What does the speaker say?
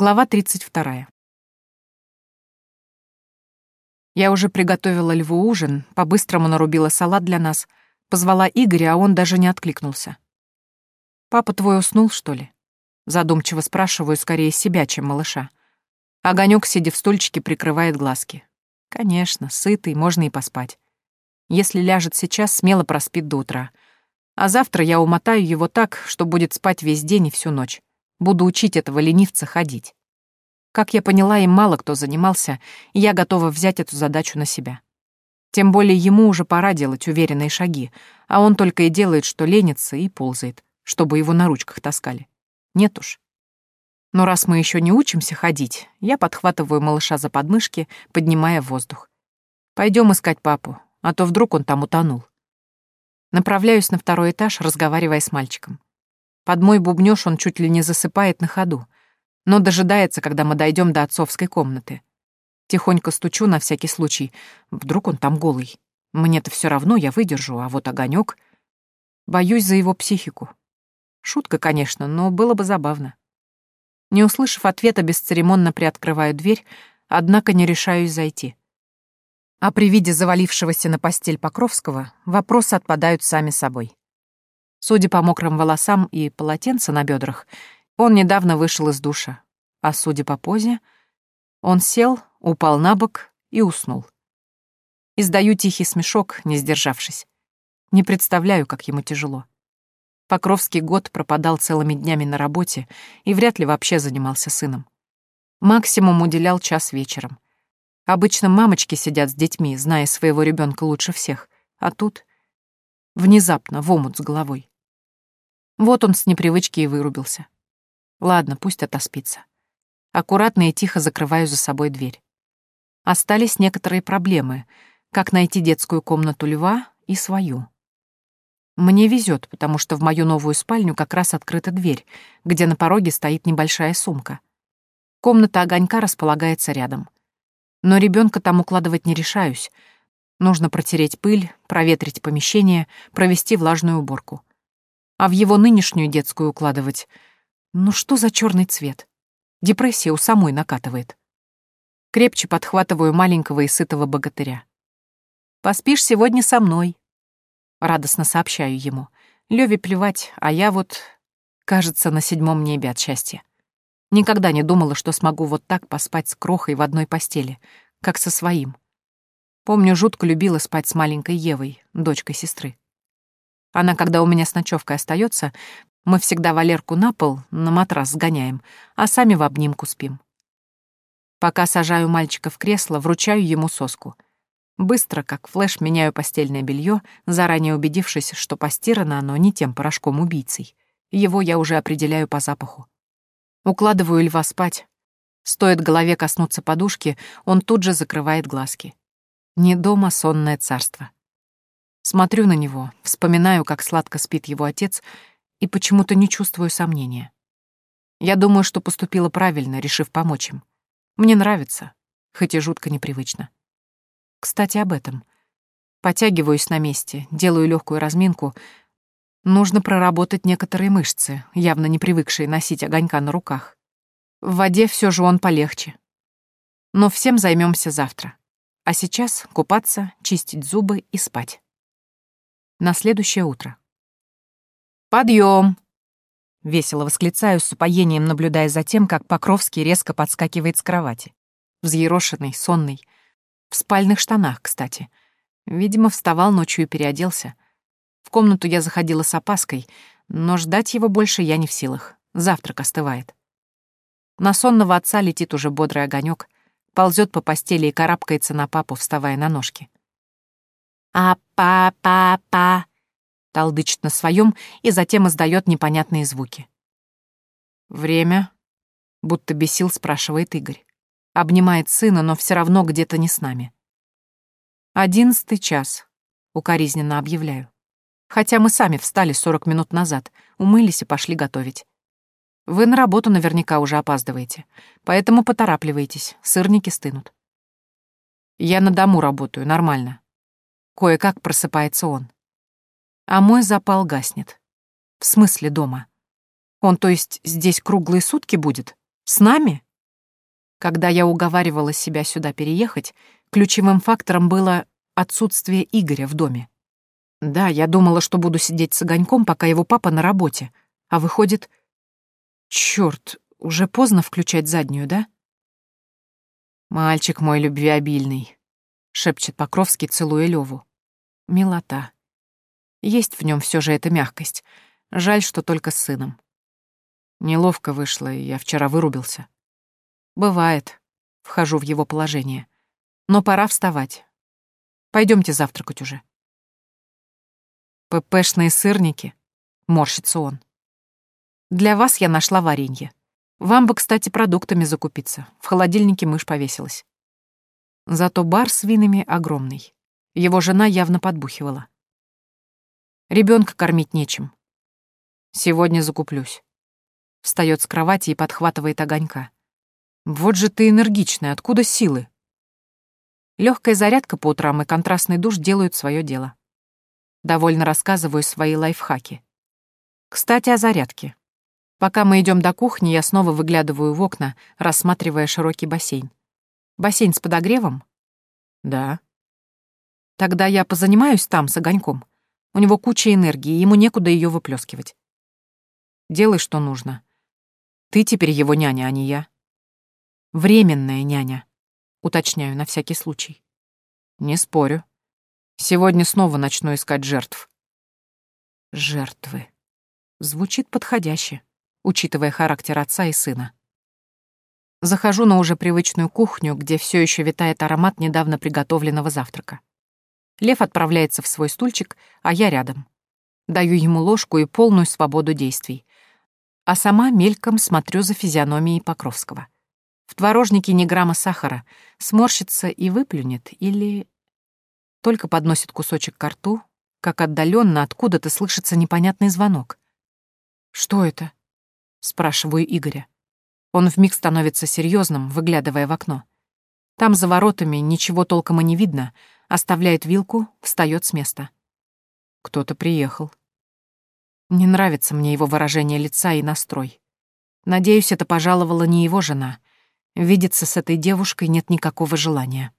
Глава 32. Я уже приготовила льву ужин, по-быстрому нарубила салат для нас, позвала Игоря, а он даже не откликнулся. «Папа твой уснул, что ли?» Задумчиво спрашиваю скорее себя, чем малыша. Огонек, сидя в стульчике, прикрывает глазки. Конечно, сытый, можно и поспать. Если ляжет сейчас, смело проспит до утра. А завтра я умотаю его так, что будет спать весь день и всю ночь. Буду учить этого ленивца ходить. Как я поняла, им мало кто занимался, и я готова взять эту задачу на себя. Тем более ему уже пора делать уверенные шаги, а он только и делает, что ленится и ползает, чтобы его на ручках таскали. Нет уж. Но раз мы еще не учимся ходить, я подхватываю малыша за подмышки, поднимая в воздух. Пойдем искать папу, а то вдруг он там утонул. Направляюсь на второй этаж, разговаривая с мальчиком. Под мой бубнёж он чуть ли не засыпает на ходу, но дожидается, когда мы дойдем до отцовской комнаты. Тихонько стучу на всякий случай. Вдруг он там голый. Мне-то все равно, я выдержу, а вот огонек. Боюсь за его психику. Шутка, конечно, но было бы забавно. Не услышав ответа, бесцеремонно приоткрываю дверь, однако не решаюсь зайти. А при виде завалившегося на постель Покровского вопросы отпадают сами собой. Судя по мокрым волосам и полотенцу на бедрах, он недавно вышел из душа, а судя по позе, он сел, упал на бок и уснул. Издаю тихий смешок, не сдержавшись. Не представляю, как ему тяжело. Покровский год пропадал целыми днями на работе и вряд ли вообще занимался сыном. Максимум уделял час вечером. Обычно мамочки сидят с детьми, зная своего ребенка лучше всех, а тут внезапно в омут с головой. Вот он с непривычки и вырубился. Ладно, пусть отоспится. Аккуратно и тихо закрываю за собой дверь. Остались некоторые проблемы, как найти детскую комнату льва и свою. Мне везет, потому что в мою новую спальню как раз открыта дверь, где на пороге стоит небольшая сумка. Комната огонька располагается рядом. Но ребенка там укладывать не решаюсь. Нужно протереть пыль, проветрить помещение, провести влажную уборку а в его нынешнюю детскую укладывать. Ну что за черный цвет? Депрессия у самой накатывает. Крепче подхватываю маленького и сытого богатыря. «Поспишь сегодня со мной», — радостно сообщаю ему. Лёве плевать, а я вот, кажется, на седьмом небе от счастья. Никогда не думала, что смогу вот так поспать с крохой в одной постели, как со своим. Помню, жутко любила спать с маленькой Евой, дочкой сестры. Она, когда у меня с ночевкой остается, мы всегда Валерку на пол, на матрас сгоняем, а сами в обнимку спим. Пока сажаю мальчика в кресло, вручаю ему соску. Быстро, как флеш, меняю постельное белье, заранее убедившись, что постирано оно не тем порошком-убийцей. Его я уже определяю по запаху. Укладываю льва спать. Стоит голове коснуться подушки, он тут же закрывает глазки. Не дома сонное царство. Смотрю на него, вспоминаю, как сладко спит его отец, и почему-то не чувствую сомнения. Я думаю, что поступила правильно, решив помочь им. Мне нравится, хоть и жутко непривычно. Кстати, об этом. Потягиваюсь на месте, делаю легкую разминку. Нужно проработать некоторые мышцы, явно не привыкшие носить огонька на руках. В воде все же он полегче. Но всем займемся завтра. А сейчас купаться, чистить зубы и спать на следующее утро. «Подъем!» — весело восклицаю с упоением, наблюдая за тем, как Покровский резко подскакивает с кровати. Взъерошенный, сонный. В спальных штанах, кстати. Видимо, вставал ночью и переоделся. В комнату я заходила с опаской, но ждать его больше я не в силах. Завтрак остывает. На сонного отца летит уже бодрый огонек, ползет по постели и карабкается на папу, вставая на ножки. «А-па-па-па», толдычит на своем и затем издает непонятные звуки. «Время?» — будто бесил, спрашивает Игорь. Обнимает сына, но все равно где-то не с нами. «Одиннадцатый час», — укоризненно объявляю. Хотя мы сами встали сорок минут назад, умылись и пошли готовить. Вы на работу наверняка уже опаздываете, поэтому поторапливайтесь, сырники стынут. Я на дому работаю, нормально. Кое-как просыпается он. А мой запал гаснет. В смысле дома? Он, то есть, здесь круглые сутки будет? С нами? Когда я уговаривала себя сюда переехать, ключевым фактором было отсутствие Игоря в доме. Да, я думала, что буду сидеть с огоньком, пока его папа на работе, а выходит... Чёрт, уже поздно включать заднюю, да? «Мальчик мой любвеобильный», — шепчет Покровский, целуя Леву. Милота. Есть в нем все же эта мягкость. Жаль, что только с сыном. Неловко вышло, и я вчера вырубился. Бывает. Вхожу в его положение. Но пора вставать. Пойдемте завтракать уже. ППшные сырники. Морщится он. Для вас я нашла варенье. Вам бы, кстати, продуктами закупиться. В холодильнике мышь повесилась. Зато бар с винами огромный. Его жена явно подбухивала. Ребенка кормить нечем. Сегодня закуплюсь. Встает с кровати и подхватывает огонька. Вот же ты энергичная, откуда силы? Легкая зарядка по утрам и контрастный душ делают свое дело. Довольно рассказываю свои лайфхаки. Кстати, о зарядке. Пока мы идем до кухни, я снова выглядываю в окна, рассматривая широкий бассейн. Бассейн с подогревом? Да. Тогда я позанимаюсь там с огоньком. У него куча энергии, ему некуда ее выплескивать. Делай, что нужно. Ты теперь его няня, а не я. Временная няня, уточняю на всякий случай. Не спорю. Сегодня снова начну искать жертв. Жертвы. Звучит подходяще, учитывая характер отца и сына. Захожу на уже привычную кухню, где все еще витает аромат недавно приготовленного завтрака. Лев отправляется в свой стульчик, а я рядом. Даю ему ложку и полную свободу действий а сама мельком смотрю за физиономией Покровского. В творожнике ни грамма сахара, сморщится и выплюнет, или... Только подносит кусочек к рту, как отдаленно откуда-то слышится непонятный звонок. «Что это?» — спрашиваю Игоря. Он вмиг становится серьезным, выглядывая в окно. Там за воротами ничего толком и не видно, оставляет вилку, встает с места. Кто-то приехал. Не нравится мне его выражение лица и настрой. Надеюсь, это пожаловала не его жена. Видеться с этой девушкой нет никакого желания.